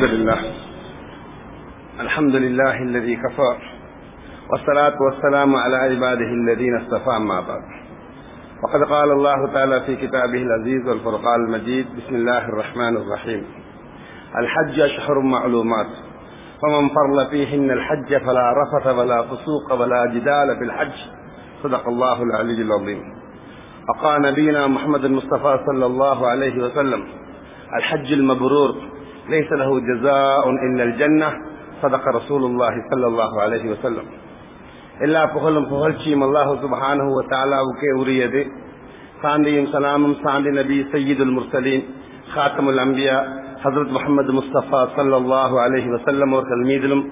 الحمد لله. الحمد لله الذي كفى. والصلاة والسلام على عباده الذين اصطفى ما بعد. وقد قال الله تعالى في كتابه العزيز والفرقان المجيد بسم الله الرحمن الرحيم. الحج أشهر معلومات. فمن فرل فيهن الحج فلا رفث ولا فسوق ولا جدال في الحج. صدق الله العلي العظيم. وقال نبينا محمد المصطفى صلى الله عليه وسلم الحج المبرور. ليس له جزاء إلا الجنة صدق رسول الله صلى الله عليه وسلم எல்லா புகழும் புகழ்ச்சியும் அல்லாஹு சுபஹானஹு தாலாவுக்கே உரியது சாந்தியும் சலாமும் சாந்தி நபி சையீதுல் முர்சலீன் ஹாத்தமுல் அம்பியா ஹசரத் முகமது முஸ்தபா சல்லாஹு அலஹி வசல்லம் அவர்கள் மீதிலும்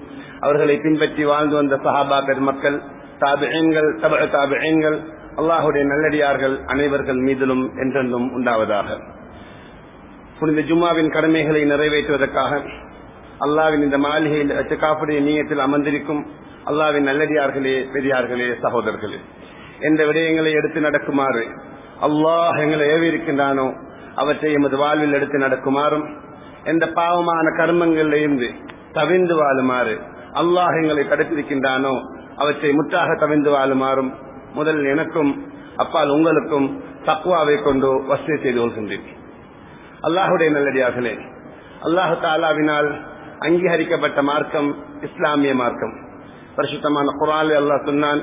அவர்களை பின்பற்றி வாழ்ந்து வந்த சஹாபா பெருமக்கள் தாபியன்கள் தப தாபியன்கள் அல்லாஹுடைய நல்லடியார்கள் அனைவர்கள் மீதிலும் என்றென்றும் உண்டாவதாக புனித ஜும்மாவின் கடமைகளை நிறைவேற்றுவதற்காக அல்லாவின் இந்த மாளிகையில் அச்சக்காப்புடைய நீயத்தில் அமர்ந்திருக்கும் அல்லாவின் நல்லடியார்களே பெரியார்களே சகோதரர்களே. எந்த விடயங்களை எடுத்து நடக்குமாறு அல்லாஹ் எங்களை ஏவிருக்கின்றானோ அவற்றை எமது வாழ்வில் எடுத்து நடக்குமாறும் எந்த பாவமான கர்மங்களில் இருந்து தவிந்து வாழுமாறு அல்லாஹ் எங்களை கடத்திருக்கின்றானோ அவற்றை முற்றாக தவிந்து வாழுமாறும் முதல் எனக்கும் அப்பால் உங்களுக்கும் தக்குவாவை கொண்டு வசதி செய்து கொள்கின்றேன். அல்லாஹுடைய நல்லடியார்களே அல்லாஹு தாலாவினால் அங்கீகரிக்கப்பட்ட மார்க்கம் இஸ்லாமிய மார்க்கம். பரிசுத்தமான குரால் அல்லாஹ் சொன்னான்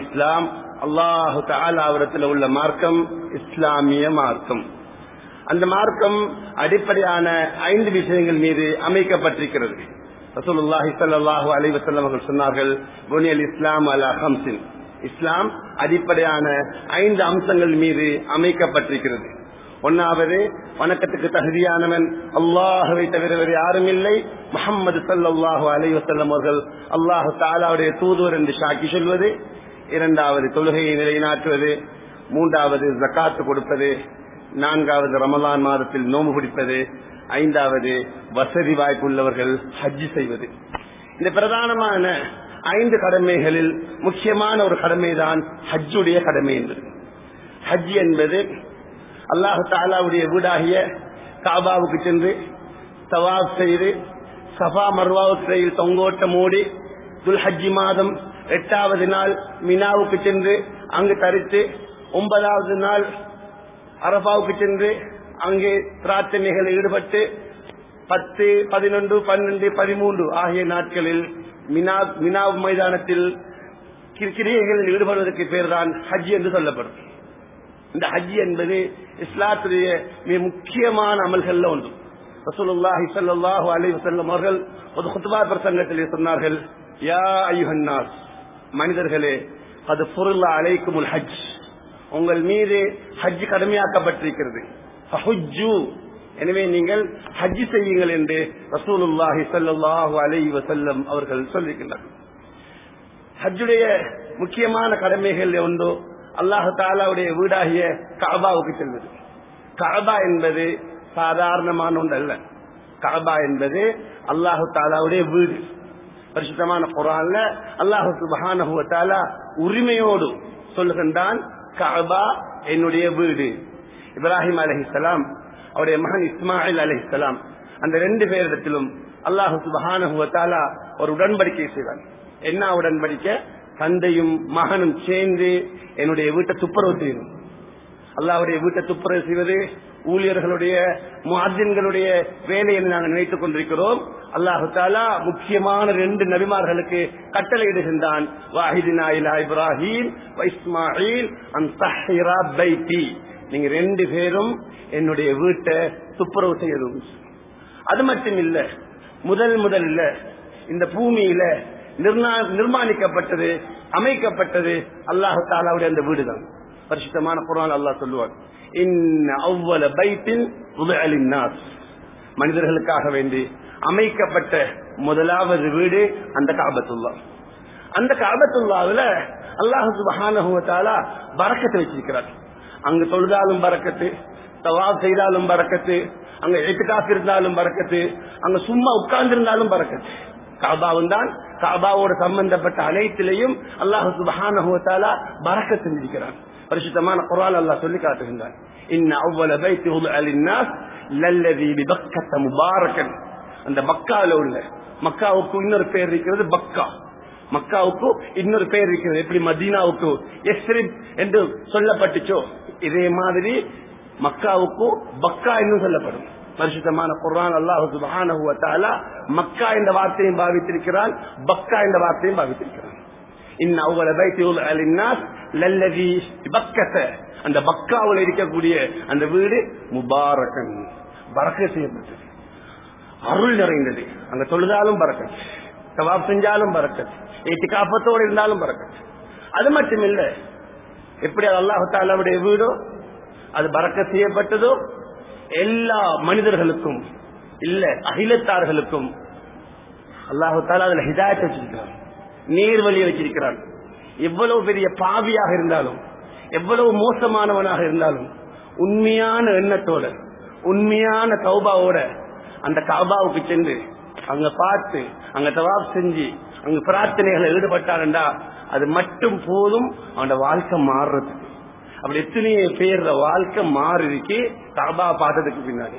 இஸ்லாம். அல்லாஹு தாலாவிடத்தில் உள்ள மார்க்கம் இஸ்லாமிய மார்க்கம். அந்த மார்க்கம் அடிப்படையான ஐந்து விஷயங்கள் மீது அமைக்கப்பட்டிருக்கிறது. ரசூலுல்லாஹி ஸல்லல்லாஹு அலைஹி அவர்கள் சொன்னார்கள் புனியல் இஸ்லாம் அலா ஹம்சின் இஸ்லாம் அடிப்படையான ஐந்து அம்சங்கள் மீது அமைக்கப்பட்டிருக்கிறது. ஒன்னாவது வணக்கத்துக்கு தகுதியானவன். அல்லாஹவை தவிர வேறு யாரும் இல்லை. முகமது சல்லாஹு அலைவசல்லம் அவர்கள் அல்லாஹு தாலாவுடைய தூதுவர் என்று சாக்கி சொல்வது இரண்டாவது தொழுகையை நிலைநாட்டுவது மூன்றாவது ஜக்காத்து கொடுப்பது நான்காவது ரமலான் மாதத்தில் நோம்பு பிடிப்பது ஐந்தாவது வசதி வாய்ப்புள்ளவர்கள் ஹஜ்ஜி செய்வது. இந்த பிரதானமான ஐந்து கடமைகளில் முக்கியமான ஒரு கடமைதான் ஹஜ்ஜுடைய கடமை என்பது. ஹஜ் என்பது அல்லாஹு தாலாவுடைய வீடாகிய காபாவுக்கு சென்று தவாப் செய்து சஃபா மர்வாவுக்கு தொங்கோட்டம் மூடி துல்ஹஜி மாதம் எட்டாவது நாள் மினாவுக்கு சென்று அங்கு தரித்து ஒன்பதாவது நாள் அரபாவுக்கு சென்று அங்கே பிரார்த்தனைகளில் ஈடுபட்டு பத்து பதினொன்று பன்னெண்டு பதிமூன்று ஆகிய நாட்களில் மினா மினாவு மைதானத்தில் கிரியைகளில் ஈடுபடுவதற்கு பேர் தான் ஹஜ் என்று சொல்லப்படும். இந்த ஹஜ் என்பது இஸ்லாத்துடைய மிக முக்கியமான அமல்கள்ல ஒன்று. ரசூலுல்லாஹி ஸல்லல்லாஹு அலைஹி வஸல்லம் அவர்கள் ஒரு குத்பா பிரசங்கத்திலே சொன்னார்கள் யா அய்யுஹன்னாஸ் மனிதர்களே அது ஃபுருல்லா அலைக்குமுல் ஹஜ். உங்கள் மீது ஹஜ் கடமையாக்கப்பட்டிருக்கிறது. ஃபஹுஜ்ஜு எனவே நீங்கள் ஹஜ் செய்யுங்கள் என்று ரசூலுல்லாஹி ஸல்லல்லாஹு அலைஹி வஸல்லம் அவர்கள் சொல்லியிருக்கின்றனர் ஹஜ்ஜுடைய முக்கியமான கடமைகள் ஒன்று அல்லாஹு தாலாவுடைய வீடாகிய கஅபாவுக்கு செல்வது. கஅபா என்பது சாதாரணமான ஒன்று அல்ல கஅபா என்பது அல்லாஹு தாலாவுடைய வீடு. பரிசுத்தமான குரான்ல அல்லாஹு சுபஹானஹு உரிமையோடு சொல்லுகின்றான் கஅபா என்னுடைய வீடு. இப்ராஹிம் அலஹிசலாம் அவருடைய மகன் இஸ்மாயில் அலஹிசலாம் அந்த ரெண்டு பேரிடத்திலும் அல்லாஹு சுபஹான ஒரு உடன்படிக்கை செய்தான் என்ன உடன்படிக்கை? தந்தையும் மகனும் சேர்ந்து என்னுடைய வீட்டை துப்புரவு செய்யணும் அல்லாவுடைய வீட்டை துப்புரவு செய்வது ஊழியர்களுடைய மாதின்களுடைய வேலை என்று நாங்கள் நினைத்துக் கொண்டிருக்கிறோம். அல்லாஹு தாலா முக்கியமான ரெண்டு நபிமார்களுக்கு கட்டளையிடுகின்றான். வாஹிதினா இப்ராஹிம் இஸ்மாயில் நீங்க ரெண்டு பேரும் என்னுடைய வீட்டை துப்புரவு செய்யணும். அது மட்டும் இல்ல முதல் முதல்ல இந்த பூமியில நிர்மாணிக்கப்பட்டது அமைக்கப்பட்டது அல்லாஹு தாலாவுடைய அந்த வீடுதான். பரிசுத்தமான குரான் அல்லாஹ் சொல்லுவார் மனிதர்களுக்காக வேண்டி அமைக்கப்பட்ட முதலாவது வீடு அந்த காபத்துல்லா. அந்த காபத்துல்லாவில் அல்லாஹு சுபஹானஹுவத்தாலா பறக்கத்தை வச்சிருக்கிறார். அங்கு தொழுதாலும் பறக்கத்து தவா செய்தாலும் பறக்கத்து அங்க எட்டுக்காக்கு இருந்தாலும் பறக்கத்து அங்க சும்மா உட்கார்ந்து இருந்தாலும் பறக்கத்து காபாவும் தான் காபாவோடு சம்பந்தப்பட்ட அனைத்திலையும் அல்லாஹு சுபஹானஹுவத்தாலா பறக்க செஞ்சிருக்கிறான் பரிசுத்தமான குரால் அல்லாஹ் சொல்லி காட்டுகின்றான். இன்ன அவ்வள பைத்து லின்னாஸ் லல்லதி பிபக்கத்த முபாரக்கன் அந்த பக்காவில் உள்ள மக்காவுக்கு இன்னொரு பேர் இருக்கிறது பக்கா. மக்காவுக்கு இன்னொரு பேர் இருக்கிறது எப்படி? மதீனாவுக்கு. எஸ்ரிப் என்று சொல்லப்பட்டுச்சோ? இதே மாதிரி மக்காவுக்கு பக்கா என்று சொல்லப்படும். பரிசுத்தமான குரான் அல்லாஹு சுப்ஹானஹு வ மக்கா என்ற வார்த்தையும் பாவித்திருக்கிறான் பக்கா என்ற வார்த்தையும் பாவித்திருக்கிறான். இன் அவ்வள பைத்தியுல் அலின்னாஸ் லல்லதி பக்கத்த. அந்த பக்காவில் இருக்கக்கூடிய அந்த வீடு முபாரகன். பறக்க செய்யப்பட்டது. அருள் நிறைந்தது. அங்க தொழுதாலும் பறக்கச்சு சவாப் செஞ்சாலும் பறக்கத் ஏத்திகாப்பத்தோடு இருந்தாலும் பறக்கச்சு அது மட்டும் இல்ல எப்படி அது அல்லாஹு வீடோ அது பறக்க செய்யப்பட்டதோ எல்லா மனிதர்களுக்கும் இல்ல அகிலத்தார்களுக்கும் அல்லாஹு தாலா அதுல ஹிதாயத்தை வச்சிருக்கிறான். நீர்வழியை வச்சிருக்கிறார் எவ்வளவு பெரிய பாவியாக இருந்தாலும் எவ்வளவு மோசமானவனாக இருந்தாலும் உண்மையான எண்ணத்தோட உண்மையான தௌபாவோட அந்த காபாவுக்கு சென்று அங்க பார்த்து அங்க தவாப் செஞ்சு அங்க பிரார்த்தனைகளை ஈடுபட்டாருண்டா அது மட்டும் போதும் அவனோட வாழ்க்கை மாறுறதுக்கு அப்படி எத்தனையோ பேர்ற வாழ்க்கை மாறிருக்கு காபா பார்த்ததுக்கு பின்னாடி.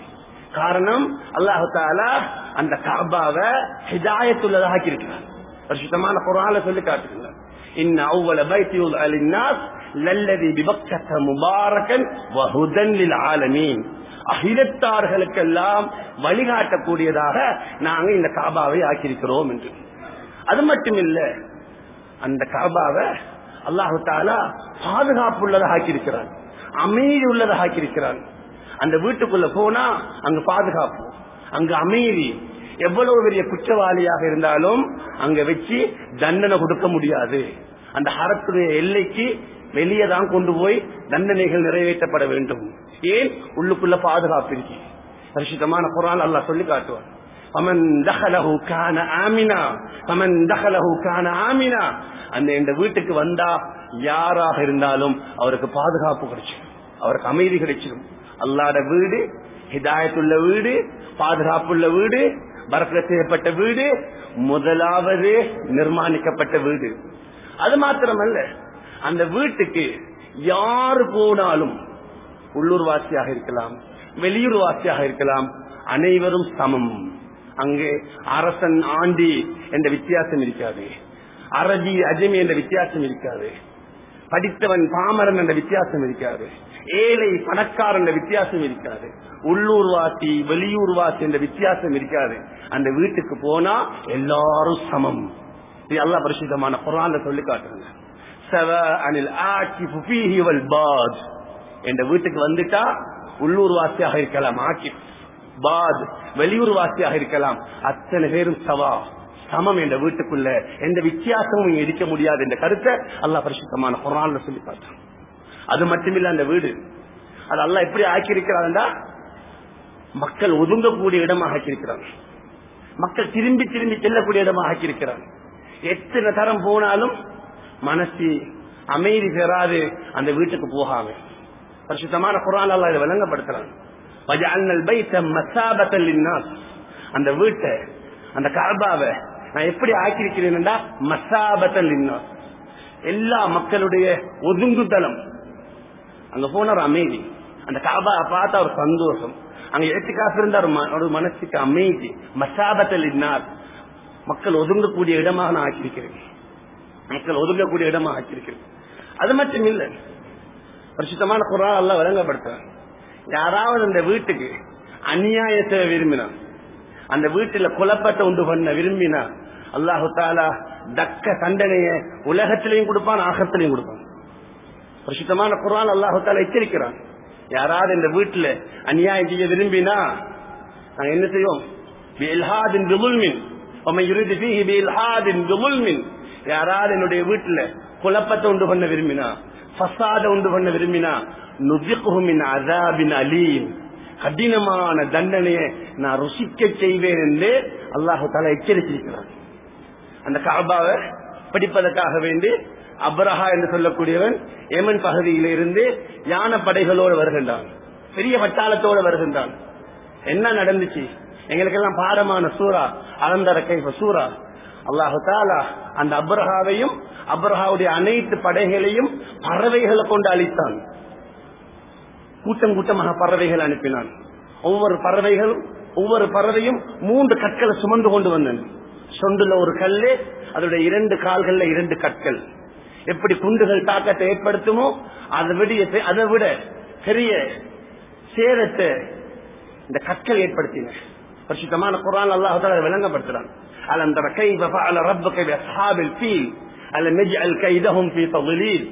காரணம் அல்லாஹு தாலா அந்த காபாவை ஹிதாயத்துள்ளதாக ஆக்கியிருக்கிறார் பரிசுத்தமான குரால சொல்லி காட்டுகிறார் இன் அவ்வள பைத்தியுல் அலின்னாஸ் லல்லதி பிபக்கத்த முபாரகன் வஹுதன் லில் ஆலமீன். அகிலத்தார்களுக்கெல்லாம் வழிகாட்டக்கூடியதாக நாங்க இந்த காபாவை ஆக்கியிருக்கிறோம் என்று. அது மட்டுமில்ல அந்த காபாவை அல்லாஹு தாலா பாதுகாப்பு உள்ளதாக ஆக்கியிருக்கிறான் அமைதி உள்ளதாக ஆக்கியிருக்கிறான் அந்த வீட்டுக்குள்ள போனா அங்க பாதுகாப்பு. அங்க அமைதி. எவ்வளவு பெரிய குற்றவாளியாக இருந்தாலும் அங்க வச்சு தண்டனை கொடுக்க முடியாது. அந்த ஹரத்துடைய எல்லைக்கு வெளியே தான் கொண்டு போய் தண்டனைகள் நிறைவேற்றப்பட வேண்டும். ஏன்? உள்ளுக்குள்ள பாதுகாப்பு இருக்கு. ரஷிதமான குரான் அல்லாஹ் சொல்லி காட்டுவான். அமன் தகலஹு கான ஆமினா பமன் தகலஹு கான ஆமினா அந்த இந்த வீட்டுக்கு வந்தா யாராக இருந்தாலும் அவருக்கு பாதுகாப்பு கிடைச்சிடும் அவருக்கு அமைதி கிடைச்சிடும் அல்லாட வீடு ஹிதாயத்துள்ள வீடு பாதுகாப்புள்ள வீடு பரக்கல செய்யப்பட்ட வீடு முதலாவது நிர்மாணிக்கப்பட்ட வீடு. அது மாத்திரமல்ல. அந்த வீட்டுக்கு யாரு போனாலும் உள்ளூர் வாசியாக இருக்கலாம் வெளியூர் வாசியாக இருக்கலாம் அனைவரும் சமம். அங்கே அரசன் ஆண்டி என்ற வித்தியாசம் இருக்காது. அரபி அஜமி என்ற வித்தியாசம் இருக்காது. படித்தவன் பாமரன் என்ற வித்தியாசம் இருக்காது. ஏழை பணக்காரன் என்ற வித்தியாசம் இருக்காது. உள்ளூர் வாசி வெளியூர் வாசி என்ற வித்தியாசம் இருக்காது. அந்த வீட்டுக்கு போனா எல்லாரும் சமம். இது அல்லா பரிசுத்தமான குரான் சொல்லி காட்டுறாங்க. சவ அனில் பாத். என்ற வீட்டுக்கு வந்துட்டா உள்ளூர் வாசியாக இருக்கலாம். ஆக்கி பாத் வெளியூர் வாசியாக இருக்கலாம். அத்தனை பேரும் சவா. சமம் என்ற வீட்டுக்குள்ள எந்த வித்தியாசமும் இருக்க முடியாது என்ற கருத்தை அல்லாஹ் பரிசுத்தமான குரான்ல சொல்லி பார்த்தான் அது மட்டுமில்ல அந்த வீடு. அது அல்லாஹ் எப்படி ஆக்கியிருக்கிறான்டா மக்கள் ஒதுங்கக்கூடிய இடமாக ஆக்கியிருக்கிறான் மக்கள் திரும்பி திரும்பி செல்லக்கூடிய இடமாக ஆக்கியிருக்கிறான் எத்தனை தரம் போனாலும் மனசு அமைதி பெறாது அந்த வீட்டுக்கு போகாம. பரிசுத்தமான குரான் அல்லா இதை விளங்கப்படுத்துறான். அந்த வீட்டை அந்த காபாவை நான் எப்படி ஆக்கியிருக்கிறேன்டா மசாபத்தல் லின்னாஸ். எல்லா மக்களுடைய ஒதுங்குதலம் அங்க போன ஒரு அமைதி. அந்த காபா பார்த்தா ஒரு சந்தோஷம். அங்க எட்டுக்காசு இருந்த ஒரு ம- ஒரு மனசுக்கு அமைதி. மசாபத்தல் இன்னார் மக்கள் ஒதுங்கக்கூடிய இடமாக நான் ஆக்கியிருக்கிறேன். மக்கள் ஒதுங்கக்கூடிய இடமாக ஆக்கியிருக்கிறேன். அது மட்டும் இல்ல பரிசுத்தமான குரான் எல்லாம் விளங்கப்படுத்துறான். யாராவது அந்த வீட்டுக்கு அநியாயத்தை விரும்பினான் அந்த வீட்டில் குழப்பத்தை உண்டு பண்ண விரும்பினா அல்லாஹு தாலா தக்க தண்டனைய உலகத்திலையும் கொடுப்பான் ஆகத்திலையும் கொடுப்பான். பிரசித்தமான குரான் அல்லாஹு தாலா எச்சரிக்கிறான். யாராவது இந்த வீட்டில் அநியாயம் செய்ய விரும்பினா நாங்க என்ன செய்வோம்? யாராவது என்னுடைய வீட்டில் குழப்பத்தை உண்டு பண்ண விரும்பினா பசாத உண்டு பண்ண விரும்பினா நுபிகுமின் அதாபின் அலீன் கடினமான தண்டனையை நான் ருசிக்க செய்வேன் என்று அல்லாஹு தாலா எச்சரித்திருக்கிறார் அந்த காபாவை படிப்பதற்காக வேண்டி அப்ரஹா என்று சொல்லக்கூடியவன் ஏமன் பகுதியில் இருந்து யான படைகளோடு வருகின்றான். பெரிய பட்டாளத்தோடு வருகின்றான். என்ன நடந்துச்சு? எங்களுக்கெல்லாம் பாரமான சூரா அலந்தரக்கை கைஃப சூரா அல்லாஹு தாலா அந்த அப்ரஹாவையும் அப்ரஹாவுடைய அனைத்து படைகளையும் பறவைகளை கொண்டு அழித்தான். கூட்டம் கூட்டமாக பறவைகள் அனுப்பினான் ஒவ்வொரு பறவைகளும் ஒவ்வொரு பறவையும் மூன்று கற்களை சுமந்து கொண்டு வந்தன சொண்டுல ஒரு கல்லு அதோட இரண்டு கால்கள்ல இரண்டு கற்கள் எப்படி குண்டுகள் தாக்கத்தை ஏற்படுத்துமோ அதை விட அதை விட பெரிய சேதத்தை இந்த கற்கள் ஏற்படுத்தின பரிசுத்தமான குரான் அல்லாஹால விளங்கப்படுத்துறான் அலம் தர கைஃப ஃபஅல ரப்புக பிஅஸ்ஹாபில் ஃபீல் அலம் يجعل كيدهم في تضليل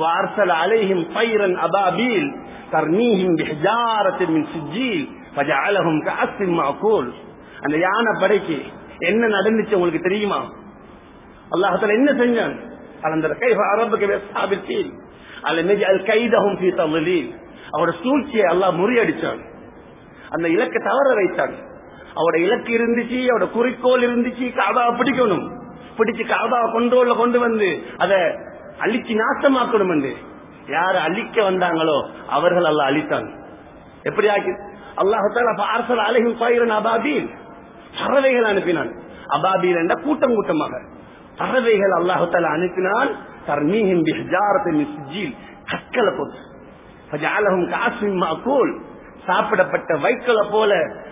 وارسل عليهم طيرا ابابيل தர்மீஹிம் பிஹஜாரத்தின் மின் சுஜீல் பஜாலகும் காசின் மாக்கூல் அந்த யானை படைக்கு என்ன நடந்துச்சு உங்களுக்கு தெரியுமா அல்லாஹத்துல என்ன செஞ்சான் கலந்தர கைஃப அரபுக்கு வெஸ்தாபித்தீல் அல்லது அல் கைதஹும் ஃபீ தலீல் அவரோட சூழ்ச்சியை அல்லாஹ் முறியடிச்சான் அந்த இலக்கை தவற வைத்தான் அவரோட இலக்கு இருந்துச்சு அவரோட குறிக்கோள் இருந்துச்சு காதாவை பிடிக்கணும் பிடிச்சு காதாவை கொண்டோல்ல கொண்டு வந்து அதை அழிச்சு நாசமாக்கணும் என்று யார் அழிக்க வந்தாங்களோ அவர்கள் அல்ல அழித்தாங்க. எப்படி ஆக்கி அல்லாஹால பார்சல் அழகும் பயிரன் அபாபீல். பறவைகள் அனுப்பினான். அபாபீல் என்ற கூட்டம் கூட்டமாக. பறவைகள் அல்லாஹால அனுப்பினான். தர்மீஹிம் கற்களை போட்டு ஃபஜஅலஹும் சாப்பிடப்பட்ட வைக்கல போல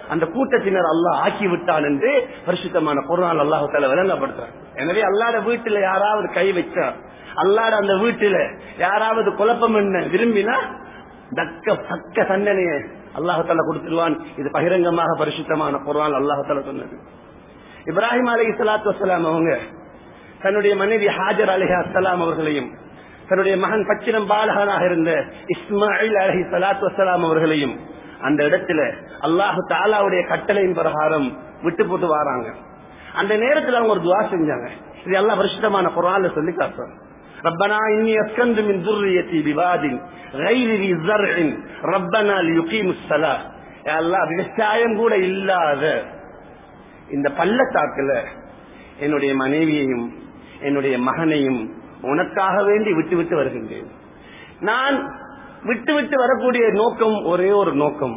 அந்த கூட்டத்தினர் அல்லாஹ் ஆக்கி விட்டான் என்று பரிசுத்தமான குரான் அல்லாஹால தால விளங்கப்படுத்துறான். எனவே அல்லாத வீட்டுல யாராவது கை வச்சா அல்லாட அந்த வீட்டுல யாராவது குழப்பம் என்ன விரும்பினா தக்க தக்க தண்டனைய அல்லாஹத்தால கொடுத்துருவான். இது பகிரங்கமாக பரிசுத்தமான குரான் அல்லாஹு தால சொன்னது. இப்ராஹிம் அலி இஸ்லாத்து வசலாம் அவங்க தன்னுடைய மனைவி ஹாஜர் அலி அஸ்லாம் அவர்களையும் தன்னுடைய மகன் பச்சினம் பாலகனாக இருந்த இஸ்மாயில் அலஹி சலாத் வசலாம் அவர்களையும் அந்த இடத்துல அல்லாஹு தாலாவுடைய கட்டளையின் பிரகாரம் விட்டு போட்டு வராங்க. அந்த நேரத்தில் அவங்க ஒரு துவா செஞ்சாங்க. இது எல்லாம் வருஷத்தமான குரான்ல சொல்லி காட்டுறாங்க. ربنا إني أسكنت من ذريتي بواد غير ذي زرع ربنا ليقيموا الصلاة يا الله விவசாயம் கூட இல்லாத இந்த பள்ளத்தாக்குல என்னுடைய மனைவியையும் என்னுடைய மகனையும் உனக்காக வேண்டி விட்டு விட்டு வருகின்றேன் நான் விட்டு விட்டு வரக்கூடிய நோக்கம் ஒரே ஒரு நோக்கம்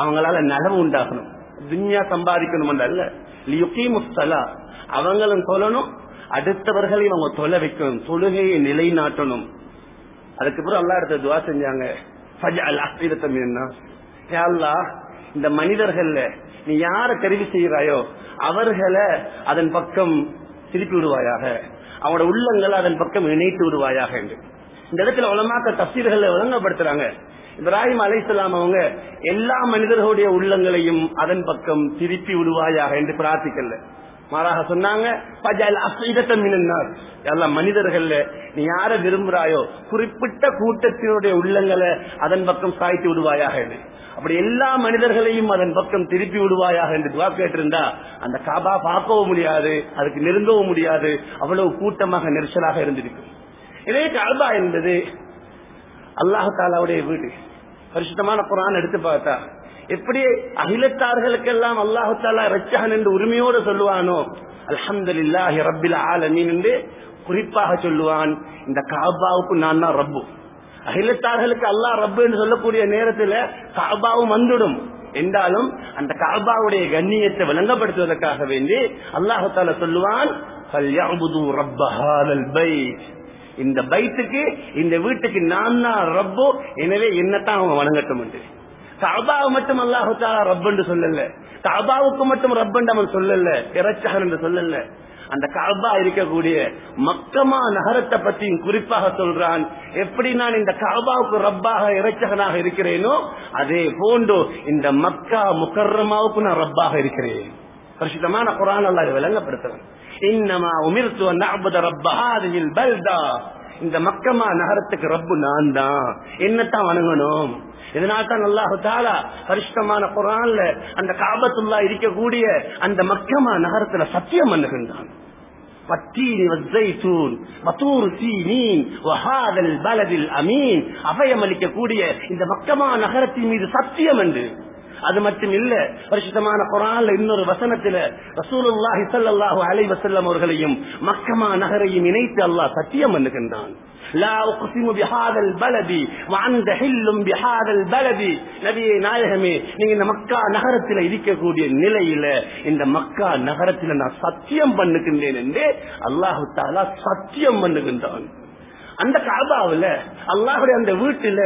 அவங்களால நலவு உண்டாகணும் துன்யா சம்பாதிக்கணும் அல்ல லியுகீமுஸ்தலா அவங்களும் சொல்லணும் அடுத்தவர்களையும் அவங்க தொலை வைக்கணும் தொழுகையை நிலைநாட்டணும். அதுக்கு அப்புறம் அல்லா இடத்த துவா செஞ்சாங்க. இந்த மனிதர்கள்ல நீ யார தெரிவு செய்யறாயோ அவர்களை அதன் பக்கம் திருப்பி விடுவாயாக. அவனோட உள்ளங்களை அதன் பக்கம் இணைத்து விடுவாயாக என்று. இந்த இடத்துல உலமாக்க தப்சீர்கள் ஒழுங்கப்படுத்துறாங்க இப்ராஹிம் அலைசலாம் அவங்க எல்லா மனிதர்களுடைய உள்ளங்களையும் அதன் பக்கம் திருப்பி விடுவாயாக என்று பிரார்த்திக்கல. மாறாக சொன்னாங்க எல்லா மனிதர்கள்ல நீ யார விரும்புறாயோ குறிப்பிட்ட கூட்டத்தினுடைய உள்ளங்களை அதன் பக்கம் சாய்த்து விடுவாயாக என்று. அப்படி எல்லா மனிதர்களையும் அதன் பக்கம் திருப்பி விடுவாயாக என்று துவா கேட்டிருந்தா அந்த காபா பார்க்கவும் முடியாது அதுக்கு நெருங்கவும் முடியாது அவ்வளவு கூட்டமாக நெரிசலாக இருந்திருக்கும். இதே காபா என்பது அல்லாஹாலாவுடைய வீடு. பரிசுத்தமான குரான் எடுத்து பார்த்தா எப்படி அகிலத்தார்களுக்கெல்லாம் அல்லாஹு தாலா ரச்சகன் என்று உரிமையோடு சொல்லுவானோ? அல்ஹம்துலில்லாஹி ரப்பில் ஆலமீன் என்று குறிப்பாக சொல்லுவான். இந்த காபாவுக்கு நான் தான் ரப்பு. அகிலத்தார்களுக்கு அல்லாஹ் ரப்பு என்று சொல்லக்கூடிய நேரத்தில் காபாவும் வந்துடும். என்றாலும் அந்த காபாவுடைய கண்ணியத்தை விளங்கப்படுத்துவதற்காக வேண்டி அல்லாஹு தாலா சொல்லுவான் இந்த பைத்துக்கு இந்த வீட்டுக்கு நான் தான் ரப்போ. எனவே என்னத்தான் அவங்க வணங்கட்டும் என்று. காபாவை மட்டும் அல்லாஹு தாலா ரப் என்று சொல்லல. காபாவுக்கு மட்டும் ரப் என்று அவன் சொல்லல. இறைச்சகன் என்று சொல்லல. அந்த காபா இருக்கக்கூடிய மக்கமா நகரத்தை பற்றியும் குறிப்பாக சொல்றான். எப்படி நான் இந்த காபாவுக்கு ரப்பாக இறைச்சகனாக இருக்கிறேனோ அதே போன்று இந்த மக்கா முக்கர்ரமாவுக்கு நான் ரப்பாக இருக்கிறேன். பரிசுத்தமான குரான் அல்லா விளங்கப்படுத்துறேன் இன்னமா உமிர்த்து நபுத ரப்ப பல்தா. இந்த மக்கமா நகரத்துக்கு ரப்பு நான் தான் என்னத்தான் வணங்கணும்? இதனால தான் அல்லாஹு தாலா பரிசுத்தமான குரான்ல அந்த காபத்துல்லா இருக்கக்கூடிய அந்த மக்கமா நகரத்துல சத்தியம் பண்ணுகின்றான் والتين والزيتون وطور سينين وهذا البلد الامين அபயம் அளிக்கக்கூடிய இந்த மக்கமா நகரத்தின் மீது சத்தியம் என்று அது மட்டும் இல்ல பரிசுத்தமான குரான்ல இன்னொரு வசனத்துல ரசூலுல்லாஹி சல்லாஹூ அலை வசல்லம் அவர்களையும் மக்கமா நகரையும் இணைத்து அல்லாஹ் சத்தியம் பண்ணுகின்றான். நாயகமே நீங்க இந்த மக்கா நகரத்தில் இருக்கக்கூடிய நிலையில இந்த மக்கா நகரத்தில் நான் சத்தியம் பண்ணுகின்றேன் என்று அல்லாஹு தாலா சத்தியம் பண்ணுகின்றான். அந்த காபாவில் அல்லாஹுடைய அந்த வீட்டுல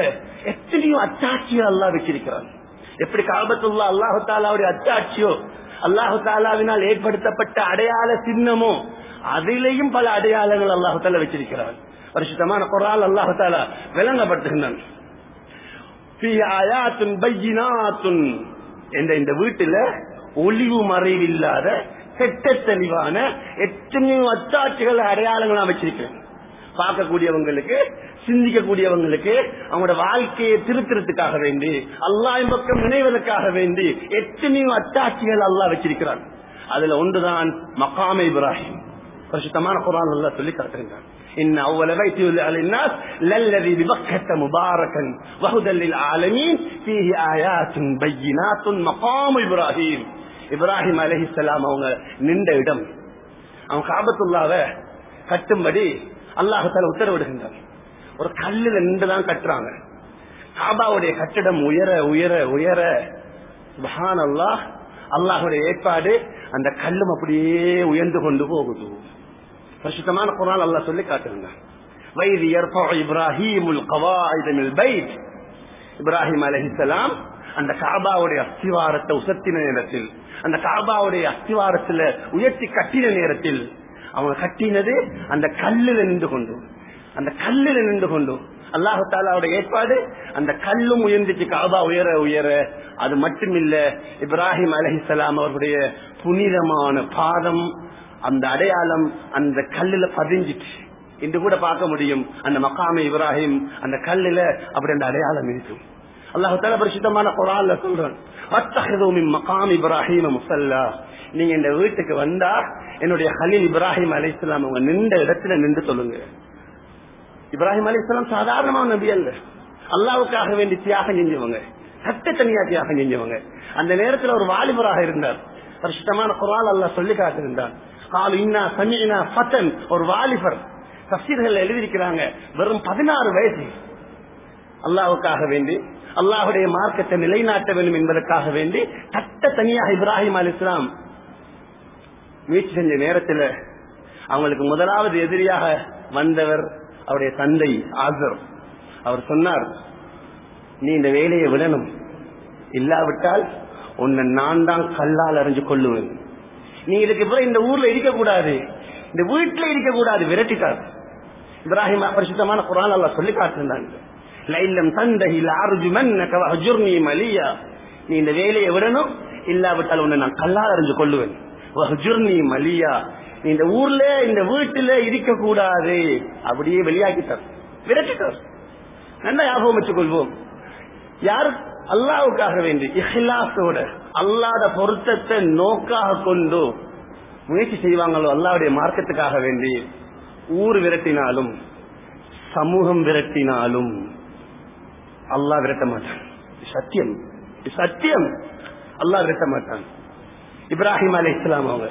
எத்தனையோ அத்தாட்சியா அல்லா வச்சிருக்கிறான். எப்படி காபத்துல்லா அல்லாஹு தாலாவுடைய அத்தாட்சியோ அல்லாஹு தாலாவினால் ஏற்படுத்தப்பட்ட அடையாள சின்னமோ அதிலேயும் பல அடையாளங்கள் அல்லாஹு தாலா வச்சிருக்கிறார் பரிசுத்தமான குரால் அல்லாஹு தாலா விளங்கப்படுத்துகின்றான். என்ற இந்த வீட்டுல ஒளிவு மறைவில்லாத கெட்ட தெளிவான எத்தனையோ அத்தாட்சிகள் அடையாளங்கள் நான் வச்சிருக்கேன் பார்க்கக்கூடியவங்களுக்கு சிந்திக்கக்கூடியவங்களுக்கு அவங்களோட வாழ்க்கையை திருத்துறதுக்காக வேண்டி அல்லாஹ் பக்கம் நினைவதற்காக வேண்டி எத்தனையோ அத்தாட்சிகள் அல்லாஹ் வச்சிருக்கிறான் அதுல ஒன்றுதான் மகாம இப்ராஹிம் பரிசுத்தமான குரான் அல்லா சொல்லி காட்டுகிறான் إن أول بيت يولع للناس للذي ببكة مباركا وهدى للعالمين فيه آيات بينات مقام إبراهيم இப்ராஹிம் அலஹி அவங்க நின்ற இடம் அவன் காபத்துள்ளாவ கட்டும்படி அல்லாஹால உத்தரவிடுகின்றான் ஒரு கல்லுல நின்றுதான் கட்டுறாங்க. காபாவுடைய கட்டிடம் உயர உயர உயர. சுபஹான் அல்லாஹ் அல்லாஹுடைய ஏற்பாடு அந்த கல்லும் அப்படியே உயர்ந்து கொண்டு போகுது. பரிசுத்தமான குரான் அல்லா சொல்லி காட்டுறாங்க வைது இப்ராஹிமுல் இப்ராஹிம் இப்ராஹிம் அலஹிசலாம் அந்த காபாவுடைய அஸ்திவாரத்தை உசத்தின நேரத்தில் அந்த காபாவுடைய அஸ்திவாரத்துல உயர்த்தி கட்டின நேரத்தில் அவங்க கட்டினது அந்த கல்லில் நின்று கொண்டு அந்த கல்லுல நின்று கொண்டு அல்லாஹு தாலாவோட ஏற்பாடு அந்த கல்லும் உயர்ந்துச்சு காபா உயர உயர. அது மட்டுமில்ல இப்ராஹிம் அலஹிசலாம் அவருடைய புனிதமான பாதம் அந்த அடையாளம் அந்த கல்லுல பதிஞ்சிச்சு. இன்று கூட பார்க்க முடியும் அந்த மக்காம இப்ராஹிம் அந்த கல்லுல அப்படி அந்த அடையாளம் இருக்கும் அல்லாஹு தாலா பரிசுத்தமான குரான்ல சொல்றான் மக்காம் இப்ராஹிம் முசல்லா நீங்க இந்த வீட்டுக்கு வந்தா என்னுடைய ஹலீல் இப்ராஹிம் அலி இஸ்லாம் அவங்க நின்ற இடத்துல நின்று சொல்லுங்க. இப்ராஹிம் அலி இஸ்லாம் சாதாரணமான நபி அல்ல. அல்லாவுக்காக வேண்டி தியாகம் செஞ்சவங்க. சட்ட தனியா தியாகம் செஞ்சவங்க. அந்த நேரத்தில் ஒரு வாலிபராக இருந்தார். பரிசுத்தமான குரால் அல்லா சொல்லி காத்திருந்தார் காலு இன்னா சமீனா பத்தன் ஒரு வாலிபர். தப்சீர்கள் எழுதியிருக்கிறாங்க. வெறும் பதினாறு வயசு. அல்லாவுக்காக வேண்டி அல்லாஹுடைய மார்க்கத்தை நிலைநாட்ட வேண்டும் என்பதற்காக வேண்டி சட்ட தனியாக இப்ராஹிம் அலி இஸ்லாம் முயற்சி செஞ்ச நேரத்தில் அவங்களுக்கு முதலாவது எதிரியாக வந்தவர் அவருடைய தந்தை ஆசர். அவர் சொன்னார் நீ இந்த வேலையை விடணும். இல்லாவிட்டால் உன்னை நான் தான் கல்லால் அறிஞ்சு கொள்ளுவேன் நீ இதுக்கு பிறகு இந்த ஊர்ல இருக்கக்கூடாது. இந்த வீட்டுல இருக்கக்கூடாது விரட்டிட்டார். இப்ராஹிம் பரிசுத்தமான குரான் அல்ல சொல்லி காட்டிருந்தாங்க லைலம் மலியா. நீ இந்த வேலையை விடணும். இல்லாவிட்டால் உன்னை நான் கல்லால் அறிஞ்சு கொள்ளுவேன் மலியா. நீ இந்த ஊர்ல இந்த வீட்டுல இருக்க கூடாது அப்படியே வெளியாக்கிட்டார். விரட்டிட்டார். நல்லா ஞாபகம் வச்சுக் கொள்வோம் யார்? அல்லாவுக்காக வேண்டி. இஹ்லாசோட அல்லாத பொருத்தத்தை நோக்காக கொண்டு முயற்சி செய்வாங்களோ அல்லாவுடைய மார்க்கத்துக்காக வேண்டி. ஊர் விரட்டினாலும் சமூகம் விரட்டினாலும் அல்லாஹ் விரட்ட மாட்டான். சத்தியம். சத்தியம். அல்லாஹ் விரட்ட மாட்டான். இப்ராஹிம் அலி இஸ்லாம் அவங்க.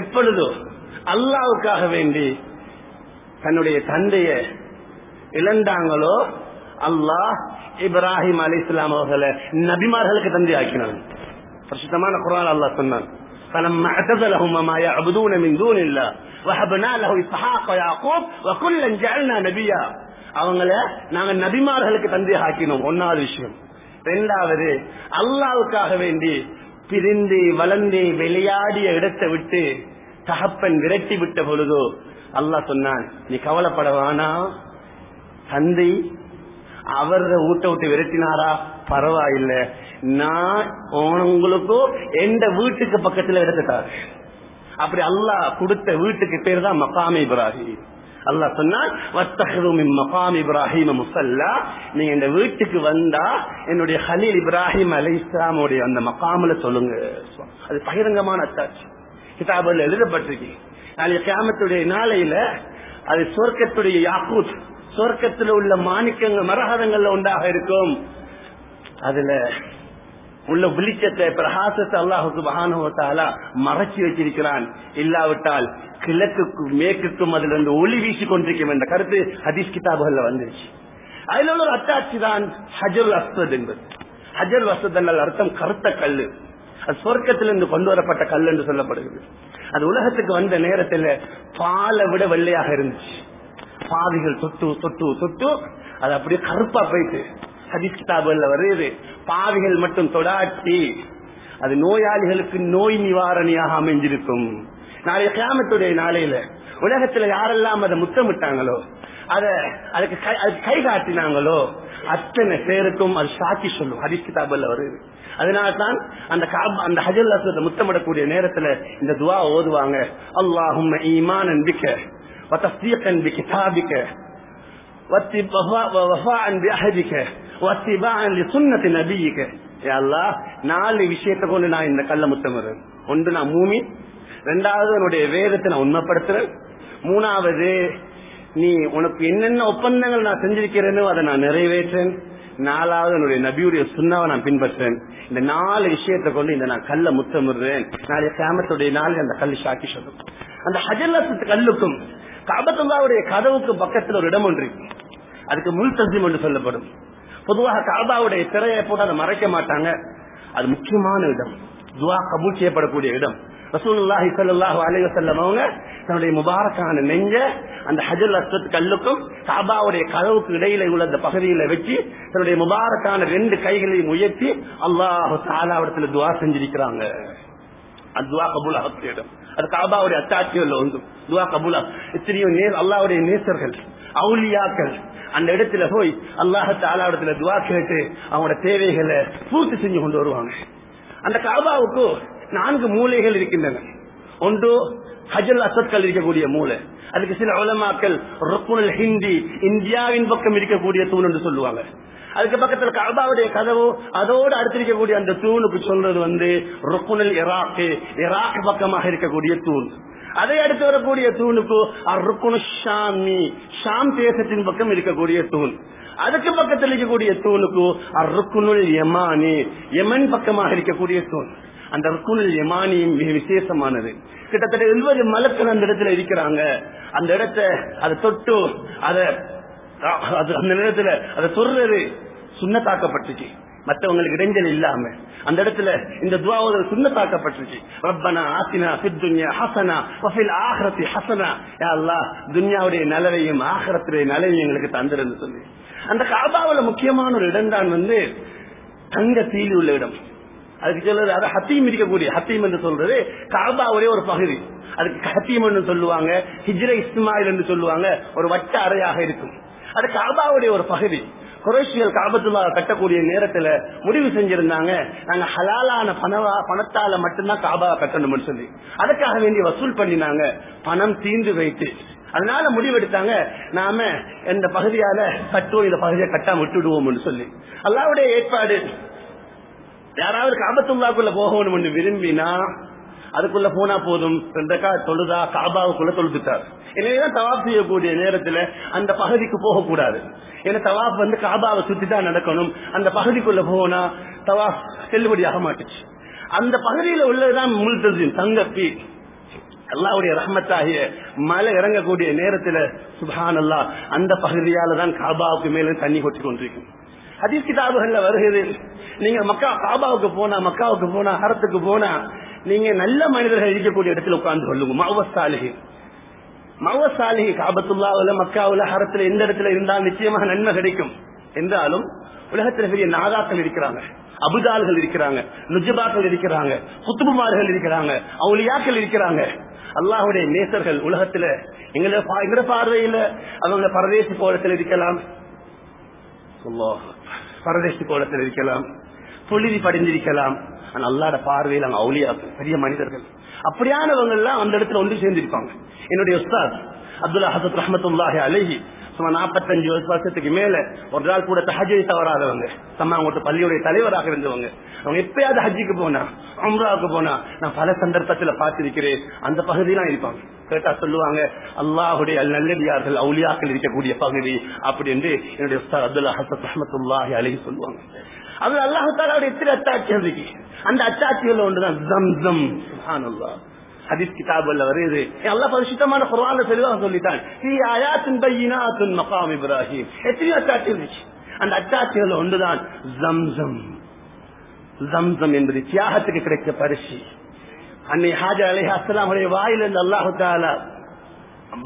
எப்பொழுதோ அல்லாவுக்காக வேண்டி தன்னுடைய தந்தைய இழந்தாங்களோ அல்லாஹ் இப்ராஹிம் அலி இஸ்லாம் அவர்களை நபிமார்களுக்கு தந்தை ஆக்கினான் பிரசித்தமான குரான் அல்லாஹ் சொன்னான் فلما اعتزلهم ما يعبدون من دون الله وهبنا له اسحاق ويعقوب وكلا جعلنا نبيا அவங்கள நாங்க நபிமார்களுக்கு தந்தை ஆக்கினோம் ஒன்னாவது விஷயம் ரெண்டாவது அல்லாவுக்காக வேண்டி பிரிந்து வளர்ந்து விளையாடிய இடத்தை விட்டு தகப்பன் விரட்டி விட்ட பொழுதோ அல்லாஹ் சொன்னான் நீ கவலைப்பட வேணா தந்தை அவர் வீட்டை விட்டு விரட்டினாரா? பரவாயில்ல. நான் உங்களுக்கும் எந்த வீட்டுக்கு பக்கத்துல எடுத்துட்டாரு அப்படி அல்லாஹ் கொடுத்த வீட்டுக்கு பேர் தான் மகாமி இப்ராஹிம். அல்லாஹ் சொன்னான் மகாம் இப்ராஹிம் முசல்லா நீங்க இந்த வீட்டுக்கு வந்தா என்னுடைய ஹலீல் இப்ராஹிம் அலி இஸ்லாமுடைய அந்த மகாமில் சொல்லுங்க. அது பகிரங்கமான அத்தாட்சி கிதாபில் எழுதப்பட்டிருக்கு நாளைய கிராமத்துடைய நாளையில அது சொர்க்கத்துடைய யாக்கூத் சொர்க்கத்தில் உள்ள மாணிக்கங்கள் மரகதங்கள்ல உண்டாக இருக்கும். அதுல உள்ள வெளிச்சத்தை பிரகாசத்தை அல்லாஹுக்கு மகானுவத்தாலா மறைச்சி வச்சிருக்கிறான். இல்லாவிட்டால் கிழக்குக்கும் மேற்குக்கும் அதுல இருந்து ஒளி வீசி கொண்டிருக்கும் என்ற கருத்து ஹதீஸ் கிதாபுகள்ல வந்துருச்சு. அதுல உள்ள ஒரு அத்தாட்சி தான் ஹஜர் அஸ்வத் என்பது. ஹஜர் அஸ்வத் அர்த்தம் கருத்த கல்லு. அது சொர்க்கத்திலிருந்து கொண்டு வரப்பட்ட கல் என்று சொல்லப்படுகிறது. அது உலகத்துக்கு வந்த நேரத்தில் பாலை விட வெள்ளையாக இருந்துச்சு. பாவிகள் தொட்டு தொட்டு தொட்டு அது அப்படியே கருப்பா போயிட்டு ஹதீஸ் கிதாபுகள்ல வருது பாவிகள் மட்டும் தொடாட்டி அது நோயாளிகளுக்கு நோய் நிவாரணியாக அமைஞ்சிருக்கும் நாளைய கிராமத்துடைய நாளையில உலகத்துல யாரெல்லாம் அதை முத்தமிட்டாங்களோ அத அதுக்கு கை- அதுக்கு கை காட்டினாங்களோ அத்தனை பேருக்கும் அது சாட்சி சொல்லும் ஹரிஸ் கிதாபல்ல வருது அதனால்தான் அந்த காப- அந்த ஹஜல் அஸ்வத்தை முத்தமிடக்கூடிய நேரத்துல இந்த துவா ஓதுவாங்க அல்லாஹும் ஈமான் பிக்க وتصديقا بكتابك وفاء بعهدك சுண்ணத்து நபியிக்க அல்லா நாலு விஷயத்தை கொண்டு நான் இந்த கல்ல முத்தமிடுறேன். ஒன்று நான் மூமி ரெண்டாவது என்னுடைய வேதத்தை நான் உண்மைப்படுத்துறேன். மூணாவது நீ உனக்கு என்னென்ன ஒப்பந்தங்கள் நான் செஞ்சிருக்கிறேனோ அதை நான் நிறைவேற்றேன். நாலாவது என்னுடைய நபியுடைய சுண்ணாவை நான் பின்பற்றுறேன். இந்த நாலு விஷயத்தை கொண்டு இந்த நான் கல்ல முத்தமிடுறேன். நாளைய கேமத்துடைய நாள் அந்த கல் ஷாக்கி சொல்லும் அந்த ஹஜல்லத்து கல்லுக்கும் கபத்துல்லாவுடைய கதவுக்கும் பக்கத்தில் ஒரு இடம் ஒன்று அதுக்கு முல் தசிம் என்று சொல்லப்படும். பொதுவாக காபாவுடைய திரையை போட்டு அதை மறைக்க மாட்டாங்க. அது முக்கியமான இடம். துவா கபூல் செய்யப்படக்கூடிய இடம். ரசூலுல்லாஹி சல்லாஹூ அலைஹி அவங்க தன்னுடைய முபாரக்கான நெஞ்ச அந்த ஹஜல் அஸ்வத் கல்லுக்கும் காபாவுடைய கதவுக்கு இடையில உள்ள அந்த பகுதியில வச்சு தன்னுடைய முபாரக்கான ரெண்டு கைகளையும் உயர்த்தி அல்லாஹு தாலாவிடத்துல துவா செஞ்சிருக்கிறாங்க. அது துவா கபூல் ஆகக்கூடிய இடம். அது காபாவுடைய அத்தாட்சிகள் ஒன்று துவா கபூலா. நேர் அல்லாவுடைய நேசர்கள் அவுலியாக்கள் அந்த இடத்துல போய் அல்லாஹ தாலாவிடத்துல துவா கேட்டு அவங்களோட தேவைகளை பூர்த்தி செஞ்சு கொண்டு வருவாங்க. அந்த காபாவுக்கு நான்கு மூலைகள் இருக்கின்றன. ஒன்று ஹஜல் அசத்கள் இருக்கக்கூடிய மூலை. அதுக்கு சில உலமாக்கள் ருக்குனல் ஹிந்தி இந்தியாவின் பக்கம் இருக்கக்கூடிய தூண் என்று சொல்லுவாங்க. அதுக்கு பக்கத்துல கபாவுடைய கதவு அதோடு அடுத்திருக்கக்கூடிய அந்த தூணுக்கு சொல்றது வந்து ருக்குனல் இராக்கு இராக் பக்கமாக இருக்கக்கூடிய தூண். அதை அடுத்து வரக்கூடிய தூணுக்கு ருக்குனு ஷாமி. ஷாம் தேசத்தின் பக்கம் இருக்கக்கூடிய தூண். அதுக்கு பக்கத்தில் இருக்கக்கூடிய தூணுக்கு அருக்குனுள் யமானி. யமன் பக்கமாக இருக்கக்கூடிய தூண். அந்த ருக்குனுல் யமானி மிக விசேஷமானது. கிட்டத்தட்ட எழுபது மலக்கள் அந்த இடத்துல இருக்கிறாங்க. அந்த இடத்த அதை தொட்டு அதை அந்த நேரத்துல அதை சொல்றது சுண்ணத்தாக்கப்பட்டுச்சு. மற்றவங்களுக்கு இடைஞ்சல் இல்லாம. அந்த இடத்துல இந்த துவாவது சுண்ணத்தாக்கப்பட்டுச்சு ரப்பனா ஆசினா சித்துன்யா ஹசனா வஃபில் ஆஹ்ரத்தி ஹசனா. யா அல்லாஹ் துன்யாவுடைய நலவையும் ஆஹரத்துடைய நலவையும் எங்களுக்கு தந்திருந்து சொல்லி. அந்த காபாவுல முக்கியமான ஒரு இடம் தான் வந்து தங்க தீலி உள்ள இடம். அதுக்கு சொல்றது அது ஹத்தீம் இருக்கக்கூடிய ஹத்தீம் என்று சொல்றது காபாவுடைய ஒரு பகுதி. அதுக்கு ஹத்தீம் என்று சொல்லுவாங்க ஹிஜ்ர இஸ்மாயில் என்று சொல்லுவாங்க ஒரு வட்ட அறையாக இருக்கும். அது காபாவுடைய ஒரு பகுதி. குரேஷியல் காபத்துல்லா கட்டக்கூடிய நேரத்துல முடிவு செஞ்சிருந்தாங்க. நாங்க ஹலாலான பணவா பணத்தால மட்டும்தான் காபா கட்டணும்னு சொல்லி. அதுக்காக வேண்டி வசூல் பண்ணினாங்க. பணம் தீந்து வைத்து அதனால முடிவெடுத்தாங்க நாம இந்த பகுதியால கட்டுவோம் இந்த பகுதியை கட்டாம விட்டுடுவோம்னு சொல்லி. அல்லாவுடைய ஏற்பாடு. யாராவது காபத்துள்ளாக்குள்ள போகணும் விரும்பினா அதுக்குள்ள போனா போதும். ரெண்டக்கா தொழுதா காபாவுக்குள்ள தொழுதுட்டார். எனவேதான் தவாப் செய்யக்கூடிய நேரத்துல அந்த பகுதிக்கு போகக்கூடாது. ஏன்னா தவாப் வந்து காபாவை சுத்தி தான் நடக்கணும். அந்த பகுதிக்குள்ள போனா தவாப் செல்லுபடியாக மாட்டுச்சு. அந்த பகுதியில உள்ளதுதான் முல்தசின் தங்கப்பி. அல்லாவுடைய ரஹமத்தாகிய மழை இறங்கக்கூடிய நேரத்துல சுபான் அல்லா அந்த பகுதியால தான் காபாவுக்கு மேல தண்ணி கொட்டி கொண்டிருக்கும் ஹதீஸ் கிதாபுகள்ல வருகிறது. நீங்க மக்கா காபாவுக்கு போனா மக்காவுக்கு போனா ஹரத்துக்கு போனா நீங்க நல்ல மனிதர்கள் இருக்கக்கூடிய இடத்துல உட்கார்ந்து கொள்ளுங்க. மாவசாலிகி மாவசாலிகி காபத்துல்லாவுல மக்காவுல ஹரத்துல எந்த இடத்துல இருந்தால் நிச்சயமாக நன்மை கிடைக்கும். என்றாலும் உலகத்தில் பெரிய நாதாக்கள் இருக்கிறாங்க. அபுதால்கள் இருக்கிறாங்க. நுஜபாக்கள் இருக்கிறாங்க. குத்துபுமார்கள் இருக்கிறாங்க. அவளியாக்கள் இருக்கிறாங்க. அல்லாஹுடைய நேசர்கள் உலகத்துல எங்களை எங்க பார்வையில அவங்க பரதேசி கோலத்தில் இருக்கலாம். பரதேசி கோலத்தில் இருக்கலாம். புழுதி படிந்திருக்கலாம். ஆனா அல்லாட பார்வையில் அவங்க அவுளியா பெரிய மனிதர்கள். அப்படியானவங்க எல்லாம் அந்த இடத்துல ஒன்று சேர்ந்திருப்பாங்க. என்னுடைய உஸ்தாத் அப்துல்லா ஹசத் ரஹமத்துல்லாஹி அலஹி சுமார் நாற்பத்தஞ்சு வருஷத்துக்கு மேல ஒரு நாள் கூட ஹஜ்ஜை தவறாதவங்க. சம்மாங்கோட்டு பள்ளியுடைய தலைவராக இருந்தவங்க. அவங்க எப்பயாவது ஹஜ்ஜிக்கு போனா அம்ராவுக்கு போனா நான் பல சந்தர்ப்பத்துல பார்த்திருக்கிறேன். அந்த பகுதியெல்லாம் இருப்பாங்க. கேட்டா சொல்லுவாங்க அல்லாஹுடைய நல்லடியார்கள் அவுளியாக்கள் இருக்கக்கூடிய பகுதி அப்படின்னு என்னுடைய உஸ்தாத் அப்துல்லா ஹசத் ரஹமத்துல்லாஹி அலஹி சொல்லுவாங்க. அது அல்லாஹாலாவுடைய எத்தனை அத்தாட்சிகள் இருக்கு. அந்த அத்தாட்சிகள் ஒன்றுதான் ஜம் ஜம் சுஹானல்லாஹ் ஹதீஸ் கிதாபுல வருது. அல்லாஹ் பரிசுத்தமான குரான தெளிவாக சொல்லிட்டான். ஃபீ ஆயாத்தின் பையினாத்துன் மகாம் இப்ராஹிம். எத்தனையோ அத்தாட்சிகள் இருந்துச்சு அந்த அத்தாட்சிகள் ஒன்றுதான் ஜம்சம் ஜம்சம் என்பது தியாகத்துக்கு கிடைத்த பரிசு. அன்னை ஹாஜர் அலி அஸ்லாம் வாயிலிருந்து அல்லாஹு தாலா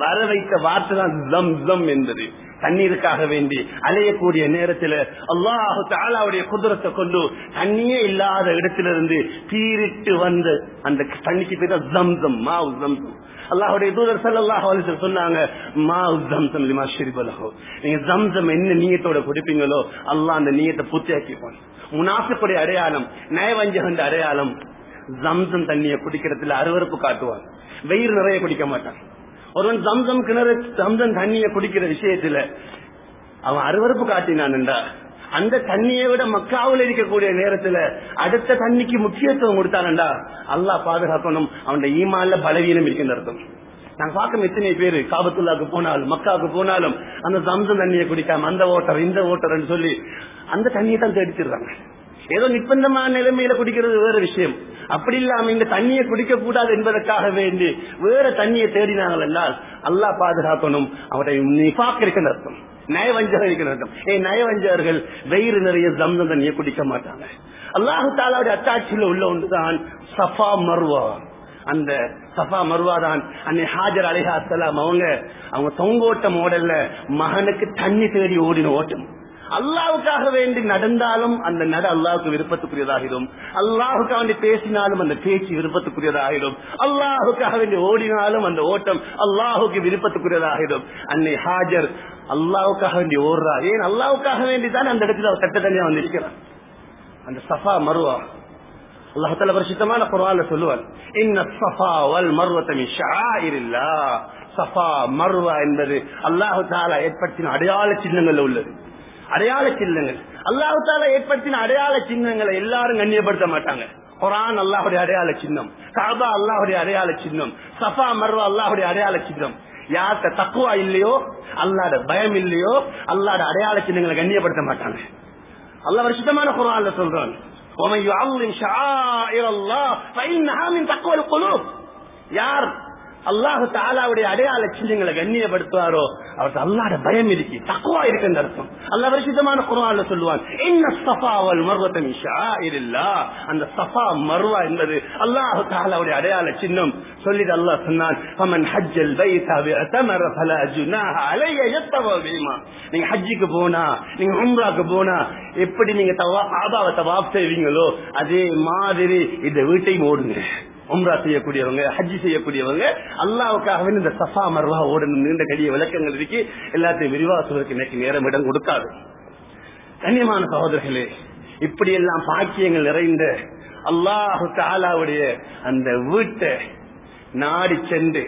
வர வைத்த வார்த்தை தான் ஜம் ஜம் என்பது. தண்ணீருக்காக வேண்டி அலையக்கூடிய நேரத்தில் அல்லாஹு தாலாவுடைய குதிரத்தை கொண்டு தண்ணியே இல்லாத இடத்திலிருந்து பீரிட்டு வந்து அந்த தண்ணிக்கு பேர் ஜம் ஜம் மாவு ஜம் அல்லாஹுடைய தூதர் சல்லாஹ் சொன்னாங்க மாவு ஜம்சம் லிமா ஷெரிபலஹோ நீங்க ஜம்சம் என்ன நீயத்தோட குடிப்பீங்களோ அல்லாஹ் அந்த நீயத்தை பூர்த்தியாக்கிப்பான் முனாஃபிக்குடைய அடையாளம் நயவஞ்சகண்ட அடையாளம் ஜம்சம் தண்ணியை குடிக்கிறதுல அருவறுப்பு காட்டுவாங்க. வெயில் நிறைய குடிக்க மாட்டான் ஒருவன் தம்சம் கிணறு தம்சம் தண்ணிய குடிக்கிற விஷயத்துல அவன் அருவறுப்பு காட்டினான்டா அந்த தண்ணியை விட மக்காவில் இருக்கக்கூடிய நேரத்துல அடுத்த தண்ணிக்கு முக்கியத்துவம் கொடுத்தானண்டா அல்லாஹ் பாதுகாக்கணும். அவன் ஈமான்ல பலவீனம் இருக்கின்ற அர்த்தம். நாங்க பார்க்கணும் எத்தனை பேரு காபத்துல்லாக்கு போனாலும் மக்காவுக்கு போனாலும் அந்த தம்சம் தண்ணியை குடிக்காம அந்த ஓட்டர் இந்த ஓட்டர்ன்னு சொல்லி அந்த தண்ணியை தான் தேடிச்சிடுறாங்க ஏதோ நிப்பந்தமான நிலைமையில குடிக்கிறது வேற விஷயம். அப்படி இல்லாம இந்த தண்ணியை குடிக்க கூடாது என்பதற்காக வேண்டி வேற தண்ணியை தேடினாங்கள் என்றால் அல்லாஹ் பாதுகாக்கணும். அவரை நிபாக்க அர்த்தம். நயவஞ்சகம் இருக்கிற அர்த்தம். ஏ நயவஞ்சகர்கள் வெயிறு நிறைய தம் தண்ணியை குடிக்க மாட்டாங்க. அல்லாஹு தாலாவுடைய அத்தாட்சியில் உள்ள ஒன்றுதான் சஃபா மர்வா. அந்த சஃபா மருவாதான் அன்னை ஹாஜர் அலிஹா அவங்க அவங்க தொங்கோட்ட மாடல்ல மகனுக்கு தண்ணி தேடி ஓடின ஓட்டம். அல்லாவுக்காக வேண்டி நடந்தாலும் அந்த நட அல்லாவுக்கு விருப்பத்துக்குரியதாகிடும். அல்லாஹுக்காக வேண்டி பேசினாலும் அந்த பேச்சு விருப்பத்துக்குரியதாகிடும். அல்லாஹுக்காக வேண்டி ஓடினாலும் அந்த ஓட்டம் அல்லாஹுக்கு விருப்பத்துக்குரியதாகிடும். அன்னை ஹாஜர் அல்லாவுக்காக வேண்டி ஓடுறா. ஏன் அல்லாவுக்காக வேண்டி தான் அந்த இடத்துல கட்ட தனியா வந்திருக்கிறான் அந்த சஃபா மருவா. அல்லாஹால பரிசுத்தமான குரான்ல சொல்லுவார். இன்ன சஃபா வல் மர்வத்தமி ஷாயிரில்லா. சஃபா மருவா என்பது அல்லாஹு தாலா ஏற்படுத்தின அடையாள சின்னங்கள்ல உள்ளது. அடையாள சின்னங்கள். அல்லாஹால ஏற்படுத்தின அடையாள சின்னங்களை எல்லாரும் கண்ணியப்படுத்த மாட்டாங்க. குரான் அல்லாஹுடைய அடையாள சின்னம். காபா அல்லாஹுடைய அடையாள சின்னம். சஃபா மர்வா அல்லாஹுடைய அடையாள சின்னம். யார்கிட்ட தக்குவா இல்லையோ அல்லாட பயம் இல்லையோ அல்லாட அடையாள சின்னங்களை கண்ணியப்படுத்த மாட்டாங்க. அல்ல வருஷமான குரான்ல சொல்றாங்க. யார் அல்லாஹு தாலாவுடைய அடையாள சின்னங்களை கண்ணியப்படுத்துவாரோ? அவருக்கு அல்லாட பயம் இருக்கு தக்குவா இருக்குன்னு அர்த்தம். அல்ல பரிசுத்தமான குரான்ல சொல்லுவான் என்ன சஃபாவல் மர்வத்தன் இல்லா அந்த சஃபா மர்வா என்பது அல்லாஹு தாலாவுடைய அடையாள சின்னம். சொல்லிட்டு அல்லாஹ் சொன்னான் ஃபமன் ஹஜ்ஜல் நீங்க ஹஜ்ஜிக்கு போனா நீங்க உம்ராக்கு போனா எப்படி நீங்க தவா ஆபாவை தவாப் செய்வீங்களோ அதே மாதிரி இந்த வீட்டையும் ஓடுங்க. உம்ரா செய்யக்கூடியவங்க ஹஜ்ஜி செய்யக்கூடியவங்க அல்லாவுக்காகவே இந்த சஃபா மர்வா ஓடணும் நீண்ட கடிய விளக்கங்கள் இருக்கு. எல்லாத்தையும் விரிவாசுவதற்கு இன்னைக்கு நேரம் இடம் கொடுக்காது. கண்ணியமான சகோதரர்களே இப்படி எல்லாம் பாக்கியங்கள் நிறைந்த அல்லாஹு தாலாவுடைய அந்த வீட்டை நாடி சென்று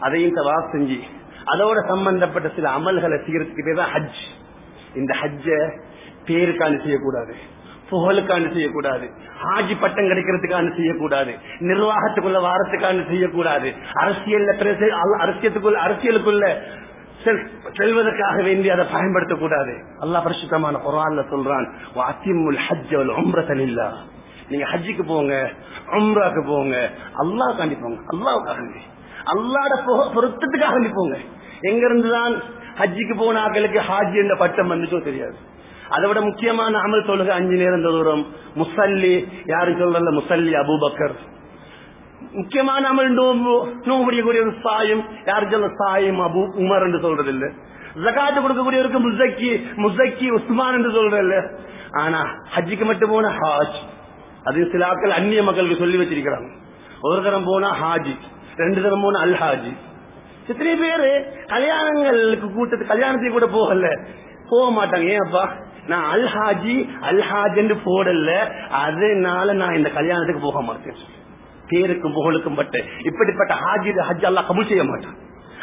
அதையும் தவா செஞ்சு அதோட சம்பந்தப்பட்ட சில அமல்களை செய்யறதுக்கு பேர் தான் ஹஜ். இந்த ஹஜ்ஜ பேருக்கான செய்யக்கூடாது. புகழுக்கான செய்யக்கூடாது. ஹாஜி பட்டம் கிடைக்கிறதுக்கான செய்யக்கூடாது. நிர்வாகத்துக்குள்ள வாரத்துக்கான செய்யக்கூடாது. அரசியல் அரசியத்துக்குள்ள அரசியலுக்குள்ள செல்வதற்காக வேண்டி அதை பயன்படுத்தக்கூடாது. அல்லா பரிசுத்தமான குரான்ல சொல்றான் வாத்திமுல் ஹஜ் உம்ரத்தல் இல்லா நீங்க ஹஜ்ஜுக்கு போங்க உம்ராக்கு போங்க அல்லா காண்டி போங்க அல்லாவுக்காக அல்லாட பொருத்தத்துக்காக போங்க. எங்க இருந்துதான் ஹஜ்ஜிக்கு போன ஆக்களுக்கு ஹாஜி என்ற பட்டம் வந்துச்சோ தெரியாது. அதை விட முக்கியமான அமல் தொழுக அஞ்சு நேரம் தூரம் முசல்லி யாரு சொல்றல முசல்லி அபுபக்கர். முக்கியமான அமல் நோம்பு ஒரு சாயம். யாரு சொல்ல சாயம்? அபு உமர் என்று சொல்றது இல்ல ஜகாத்து கொடுக்கக்கூடியவருக்கு முசக்கி முசக்கி உஸ்மான் என்று சொல்றது இல்ல ஆனா ஹஜ்ஜிக்கு மட்டும் போன ஹாஜ். அது சில ஆட்கள் அந்நிய மக்களுக்கு சொல்லி வச்சிருக்கிறாங்க. ஒரு தரம் போனா ஹாஜி ரெண்டு தரம் போனா அல் ஹாஜி எத்தனை பேரு கல்யாணங்களுக்கு கூட்டத்து கல்யாணத்துக்கு கூட போகல. போக மாட்டாங்க. ஏன் அப்பா? நான் அல்ஹாஜி அல்ஹாஜ் என்று போடல அதனால நான் இந்த கல்யாணத்துக்கு போக மாட்டேன். பேருக்கும் புகழுக்கும் பட்டு. இப்படிப்பட்ட ஹாஜி ஹஜ் அல்லா கபூல் செய்ய மாட்டான்.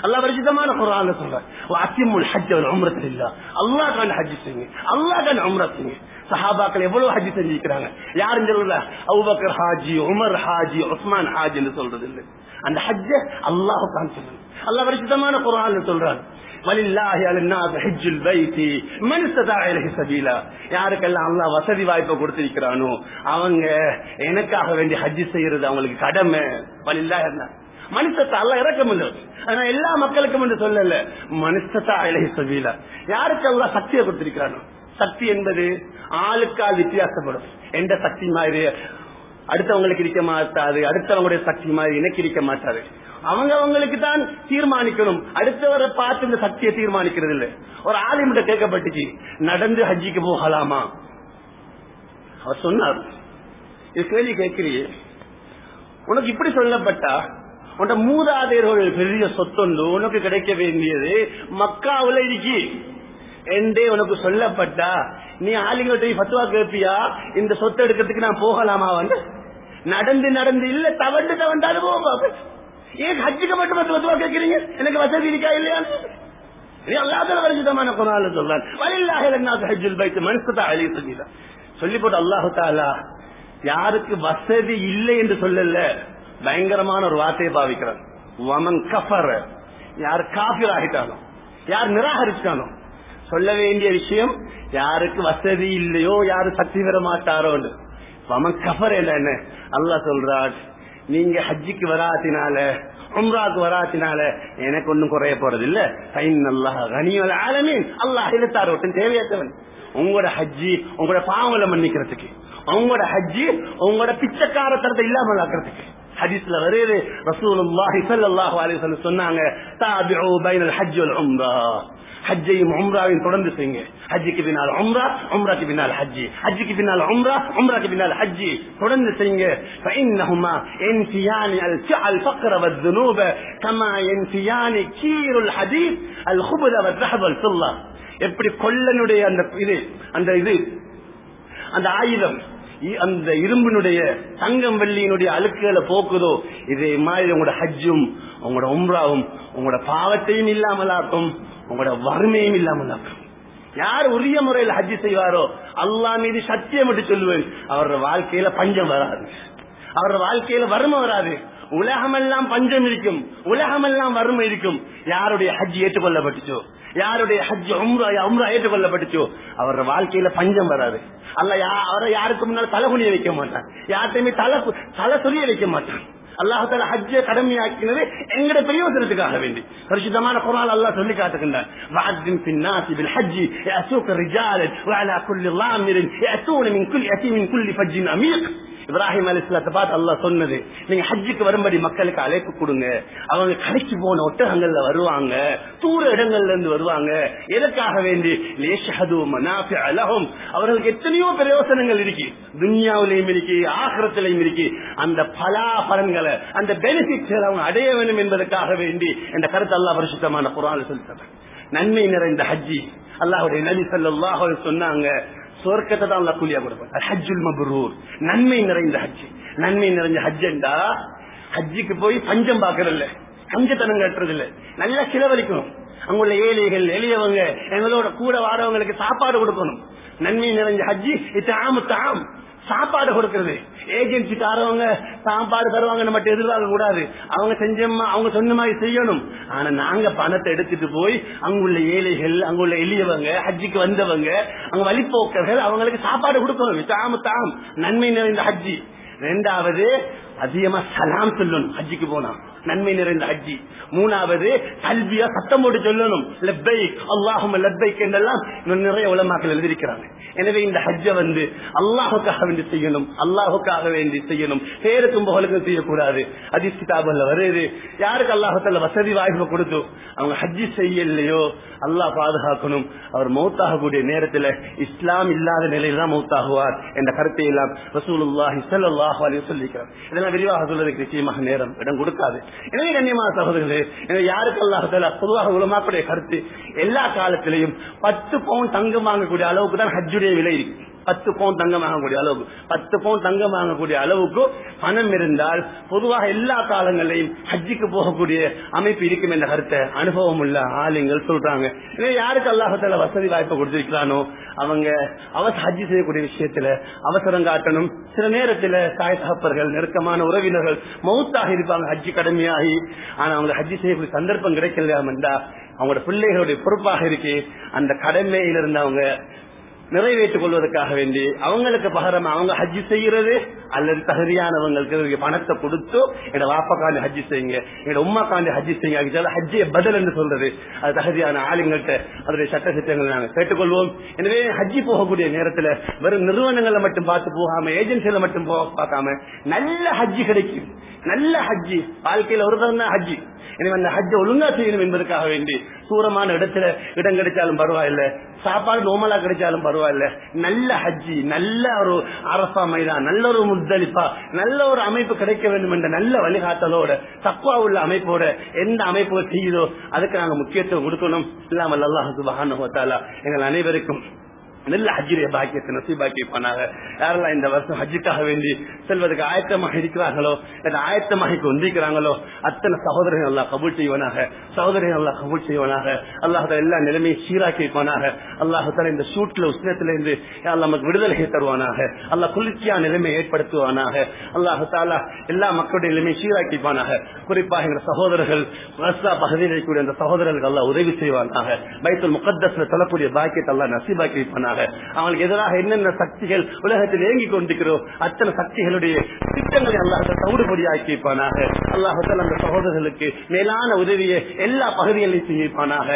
அல்லா பரிசுத்தமான குரான் சொல்றேன். அத்திமுல் ஹஜ் உம்ரத்தில் இல்ல அல்லா கான் ஹஜ் செய்யுங்க அல்லா கான் உம்ரா செய்யுங்க சஹாபாக்கள் எவ்வளவு ஹஜ் செஞ்சிருக்கிறாங்க? யாரும் சொல்லல அவுபக்கர் ஹாஜி உமர் ஹாஜி உஸ்மான் ஹாஜி என்று சொல்றது இல்லை அந்த ஹஜ்ஜ அல்லாஹு தான் சொல்லணும். அல்லா பரிசுத்தமான குரான் சொல்றாங்க வலில்லாஹி அலன்னாஸ் ஹஜ்ஜுல் பைத்தி மன் இஸ்ததா இலைஹி சபீலா. யாருக்கெல்லாம் அல்லாஹ் வசதி வாய்ப்பை கொடுத்திருக்கிறானோ அவங்க எனக்காக வேண்டி ஹஜ் செய்யறது அவங்களுக்கு கடமை. வலில்லாஹி அண்ணா மனுஷத்தை அல்ல இறக்கம் ஆனா எல்லா மக்களுக்கும் என்று சொல்லல. மனுஷத்தா இலகி சபீலா. யாருக்கு எல்லாம் சக்தியை கொடுத்திருக்கிறானோ? சக்தி என்பது ஆளுக்கால் வித்தியாசப்படும். எந்த சக்தி மாதிரி? அடுத்தவங்களுக்கு இருக்க மாட்டாது அடுத்தவங்களுடைய சக்தி மாதிரி எனக்கு இருக்க மாட்டாது. அவங்க அவங்களுக்கு தான் தீர்மானிக்கணும். அடுத்தவரை பார்த்து இந்த சக்தியை தீர்மானிக்கிறது இல்ல ஒரு ஆலிமிட்ட கேட்கப்பட்டுச்சு நடந்து ஹஜ்ஜிக்கு போகலாமா? அவர் சொன்னார் இது கேள்வி கேட்கிறியே. உனக்கு இப்படி சொல்லப்பட்டா உன்ட மூதாதையர்கள் பெரிய சொத்தொண்டு உனக்கு கிடைக்க வேண்டியது மக்காவுல இருக்கு. என்றே உனக்கு சொல்லப்பட்டா நீ ஆளுங்கள்ட்ட பத்துவா கேட்பியா? இந்த சொத்தை எடுக்கிறதுக்கு நான் போகலாமா? வந்து நடந்து நடந்து இல்ல தவண்டு தவண்டாலும் போக ஏன் ஹஜ்ஜுக்கு மட்டும் பத்து பத்துவா கேட்கறீங்க எனக்கு வசதி இருக்கா இல்லையா சொல்லி போட்டு அல்லாஹு தாலா யாருக்கு வசதி இல்லை என்று சொல்லல பயங்கரமான ஒரு வார்த்தையை பாவிக்கிறான் வமன் கஃபர் யார் காபிர் ஆகிட்டாலும் யார் நிராகரிச்சாலும் சொல்ல வேண்டிய விஷயம் யாருக்கு வசதி இல்லையோ யாரு சக்தி பெற மாட்டாரோ வமன் கஃபர் என்ன அல்லாஹ் சொல்றார் நீங்க ஹஜ்ஜிக்கு வராத்தினால உம்ராக்கு வராத்தினால எனக்கு ஒன்னும் குறைய போறது இல்ல. சைன் அல்லாஹ் கனியல் ஆலமீன். அல்லாஹ் இழுத்தார் ஒட்டும் தேவையற்றவன். உங்களோட ஹஜ்ஜி உங்களோட பாவங்களை மன்னிக்கிறதுக்கு உங்களோட ஹஜ்ஜி உங்களோட பிச்சைக்காரத்தனத்தை இல்லாமல் ஆக்கிறதுக்கு ஹதீஸ்ல வருது ரசூலுல்லாஹி ஸல்லல்லாஹு அலைஹி வஸல்லம் சொன்னாங்க தாபிஉ பைனல் ஹஜ் வல் உம்ரா ஹஜ்ஜையும் உம்ராவையும் தொடர்ந்து செய்யுங்க ஹஜ்ஜுக்கு பின்னால் உம்ரா உம்ராக்கு பின்னால் ஹஜ்ஜி ஹஜ்ஜுக்கு பின்னால் உம்ரா உம்ராக்கு பின்னால் ஹஜ்ஜி தொடர்ந்து செய்யுங்க فإنهما ينفيان الفقر والذنوب كما ينفيان كير الحديد الخبز والذهب والفضة எப்படி கொல்லனுடைய அந்த இது அந்த இது அந்த ஆயுதம் அந்த இரும்பினுடைய தங்கம் வெள்ளியினுடைய அழுக்குகளை போக்குதோ இதே மாதிரி உங்களோட ஹஜ்ஜும் உங்களோட உம்ராவும் உங்களோட பாவத்தையும் இல்லாமலாக்கும் உங்களோட வறுமையும் இல்லாமலாக்கும். யார் உரிய முறையில் ஹஜ்ஜி செய்வாரோ அல்லா மீது சத்தியம் என்று சொல்லுவேன். அவரோட வாழ்க்கையில பஞ்சம் வராது. அவரோட வாழ்க்கையில வறுமை வராது. ഉലഹമെല്ലാം പഞ്ചമിരിക്കും ഉലഹമെല്ലാം വറുമിരിക്കും യാരുടെ ഹജ്ജ് ഏറ്റുകൊള്ളപ്പെട്ടിച്ചോ யாருடைய ஹஜ் உம்ரா ஏற்றுக்கொள்ளப்பட்டுச்சோ அவரோட வாழ்க்கையில பஞ்சம் வராது அல்ல அவரை யாருக்கு முன்னால் தலை குனிய வைக்க மாட்டான் யார்ட்டையுமே தலை தலை சுரிய வைக்க மாட்டான் அல்லாஹால ஹஜ்ஜ கடமையாக்கினது எங்கட பிரயோசனத்துக்காக வேண்டி பரிசுத்தமான குரான் அல்லாஹ் சொல்லி காட்டுகின்றான் வாத்தின் பின்னாசி பில் ஹஜ்ஜி யஸூக ரிஜாலன் வஅலா குல்லி லாமிரின் யஸூன மின் குல்லி யஸீமின் குல்லி ஃபஜ்ஜின் அமீக் இப்ராஹிம் அலி இஸ்லாத்தை பார்த்து அல்லா சொன்னது நீங்க ஹஜ்ஜுக்கு வரும்படி மக்களுக்கு அழைப்பு கொடுங்க. அவங்க கடைக்கு போன ஒட்டகங்கள்ல வருவாங்க தூர இடங்கள்ல இருந்து வருவாங்க. எதற்காக வேண்டி? அலகும் அவர்களுக்கு எத்தனையோ பிரயோசனங்கள் இருக்கு. துன்யாவிலையும் இருக்கு ஆசிரத்திலையும் இருக்கு. அந்த பலா பலன்களை அந்த பெனிஃபிட்ஸ் அவங்க அடைய வேண்டும் என்பதற்காக வேண்டி இந்த கருத்து அல்லா பரிசுத்தமான குரான் சொல்லி நன்மை நிறைந்த ஹஜ்ஜி. அல்லாஹுடைய நபி சல்லாஹ் சொன்னாங்க சொர்க்கத்தை தான் அல்லா கூலியா கொடுப்பார் ஹஜ்ஜுல் நன்மை நிறைந்த ஹஜ் நன்மை நிறைந்த ஹஜ்ஜண்டா ஹஜ்ஜுக்கு போய் பஞ்சம் பாக்குறதில்ல பஞ்சத்தனம் கட்டுறது இல்ல நல்லா செலவழிக்கணும். அங்குள்ள ஏழைகள் எளியவங்க எங்களோட கூட வாரவங்களுக்கு சாப்பாடு கொடுக்கணும். நன்மை நிறைஞ்ச ஹஜ்ஜி இத்தாமு தாம். சாப்பாடு கொடுக்கறது. ஏஜென்சிக்காரவங்க சாப்பாடு தருவாங்க நம்ம எதிர்பார்க்க கூடாது. அவங்க செஞ்சோமா அவங்க சொன்ன மாதிரி செய்யணும். ஆனா நாங்க பணத்தை எடுத்துட்டு போய் அங்குள்ள ஏழைகள் அங்குள்ள எளியவங்க ஹஜ்ஜிக்கு வந்தவங்க அங்க வழிபோக்கர்கள் அவங்களுக்கு சாப்பாடு கொடுக்கணும். தாம் தாம் நன்மை நிறைந்த ஹஜ்ஜி. ரெண்டாவது அதிகமா சலாம் சொல்லணும். ஹஜ்ஜிக்கு போனா. நன்மை நிறைந்த ஹஜ்ஜி. மூணாவது கல்வியா சத்தம் போட்டு சொல்லணும். லெப்பை அல்லாஹும் லெப்பைக் என்றெல்லாம் இன்னும் நிறைய உலமாக்கள் எழுதியிருக்கிறாங்க. எனவே இந்த ஹஜ்ஜ வந்து அல்லாஹுக்காக வேண்டி செய்யணும். அல்லாஹுக்காக வேண்டி செய்யணும். பேருக்கும் புகழுக்கும் செய்யக்கூடாது. அதிஸ் கிதாபல்ல வருது. யாருக்கு அல்லாஹத்துல வசதி வாய்ப்பு கொடுத்து அவங்க ஹஜ்ஜி செய்யலையோ அல்லாஹ் பாதுகாக்கணும். அவர் மௌத்தாகக்கூடிய நேரத்தில் இஸ்லாம் இல்லாத நிலையில் தான் மௌத்தாகுவார் என்ற கருத்தை எல்லாம் ரசூலுல்லாஹி ஸல்லல்லாஹு அலைஹி சொல்லிக்கிறார். இதெல்லாம் விரிவாக சொல்வதற்கு நிச்சயமாக நேரம் இடம் கொடுக்காது. எனவே கண்ணியமான சகோதரர்களே எனவே யாருக்கு அல்லாஹ் பொதுவாக உலமாக்குடைய கருத்து எல்லா காலத்திலையும் பத்து பவுன் தங்கம் வாங்கக்கூடிய அளவுக்கு தான் ஹஜ்ஜுடைய விலை இருக்கு. பத்து பவுன் தங்கம் வாங்கக்கூடிய அளவுக்கு பத்து பவுன் தங்கம் வாங்கக்கூடிய அளவுக்கு பணம் இருந்தால் பொதுவாக எல்லா காலங்களையும் ஹஜ்ஜிக்கு போகக்கூடிய அமைப்பு இருக்கும் என்ற கருத்தை அனுபவம் உள்ள ஆளுங்கள் சொல்றாங்க. யாருக்கு அல்லாஹத்தால வசதி வாய்ப்பு கொடுத்திருக்கிறானோ அவங்க அவச ஹஜ்ஜி செய்யக்கூடிய விஷயத்துல அவசரம் காட்டணும். சில நேரத்துல தாய் தகப்பர்கள் நெருக்கமான உறவினர்கள் மௌத்தாக இருப்பாங்க ஹஜ்ஜி கடமையாகி. ஆனா அவங்க ஹஜ்ஜி செய்யக்கூடிய சந்தர்ப்பம் கிடைக்கலையாமண்டா அவங்களோட பிள்ளைகளுடைய பொறுப்பாக இருக்கு அந்த கடமையிலிருந்து அவங்க நிறைவேற்றிக் கொள்வதற்காக வேண்டி அவங்களுக்கு பகரம் அவங்க ஹஜ்ஜி செய்யறது அல்லது தகுதியானவங்களுக்கு பணத்தை கொடுத்து எங்க வாப்பக்காண்டி ஹஜ்ஜி செய்யுங்க எங்க உமாக்காண்டி ஹஜ்ஜி செய்யுங்க ஹஜ்ஜிய பதில் என்று சொல்றது. அது தகுதியான ஆளுங்கள்ட்ட அதனுடைய சட்ட சித்தங்களை நாங்கள் கேட்டுக்கொள்வோம். எனவே ஹஜ்ஜி போகக்கூடிய நேரத்தில் வெறும் நிறுவனங்களை மட்டும் பார்த்து போகாம ஏஜென்சியில மட்டும் போக பார்க்காம நல்ல ஹஜ்ஜி கிடைக்கும். நல்ல ஹஜ்ஜி வாழ்க்கையில ஒரு தான் ஹஜ்ஜி எனவே அந்த ஹஜ்ஜ ஒழுங்கா செய்யணும் என்பதற்காக வேண்டி தூரமான இடத்துல இடம் கிடைச்சாலும் பரவாயில்ல. சாப்பாடு நோமலா கிடைச்சாலும் பரவாயில்ல. நல்ல ஹஜ்ஜி நல்ல ஒரு அரசா மைதான் நல்ல ஒரு முத்தளிப்பா நல்ல ஒரு அமைப்பு கிடைக்க வேண்டும் என்ற நல்ல வழிகாட்டலோட தக்குவா உள்ள அமைப்போட எந்த அமைப்பு செய்யுதோ அதுக்கு நாங்க முக்கியத்துவம் கொடுக்கணும். இல்லாமல் அல்லாஹ் சுபஹானஹு எங்கள் அனைவருக்கும் நல்ல ஹஜ்ஜுடைய பாக்கியத்தை நசீபாக்கி யாரெல்லாம் இந்த வருஷம் ஹஜ்ஜுக்காக வேண்டி செல்வதற்கு ஆயத்தமாக இருக்கிறார்களோ அல்லது ஆயத்தமாக கொண்டிருக்கிறாங்களோ அத்தனை சகோதரர்கள் எல்லாம் கபூல் செய்வனாக. சகோதரர்கள் எல்லாம் கபூல் செய்வனாக. அல்லாஹ் எல்லா நிலைமையும் சீராக்கி வைப்பானாக அல்லாஹால இந்த சூட்ல உஷ்ணத்திலிருந்து நமக்கு விடுதலை தருவானாக. அல்லாஹ் குளிர்ச்சியா நிலைமை ஏற்படுத்துவானாக. அல்லாஹால எல்லா மக்களுடைய நிலைமை சீராக்கிப்பானாக குறிப்பாக எங்கள் சகோதரர்கள் ரஸ்தா பகுதியில் இருக்கக்கூடிய அந்த சகோதரர்களுக்கு எல்லாம் உதவி செய்வானாக. பைத்துல் முகத்தஸ்ல சொல்லக்கூடிய பாக்கியத்தை எல்லாம் நசீபாக்கி வைப்பானாக அவங்களுக்கு எதிராக என்னென்ன சக்திகள் உலகத்தில் ஏங்கி கொண்டிருக்கிறோ அத்தனை சக்திகளுடைய திட்டங்களை அல்லாஹ் தவிடுபடியாக்கி வைப்பானாக அல்லாஹால அந்த சகோதரர்களுக்கு மேலான உதவியை எல்லா பகுதிகளிலும் செய்விப்பானாக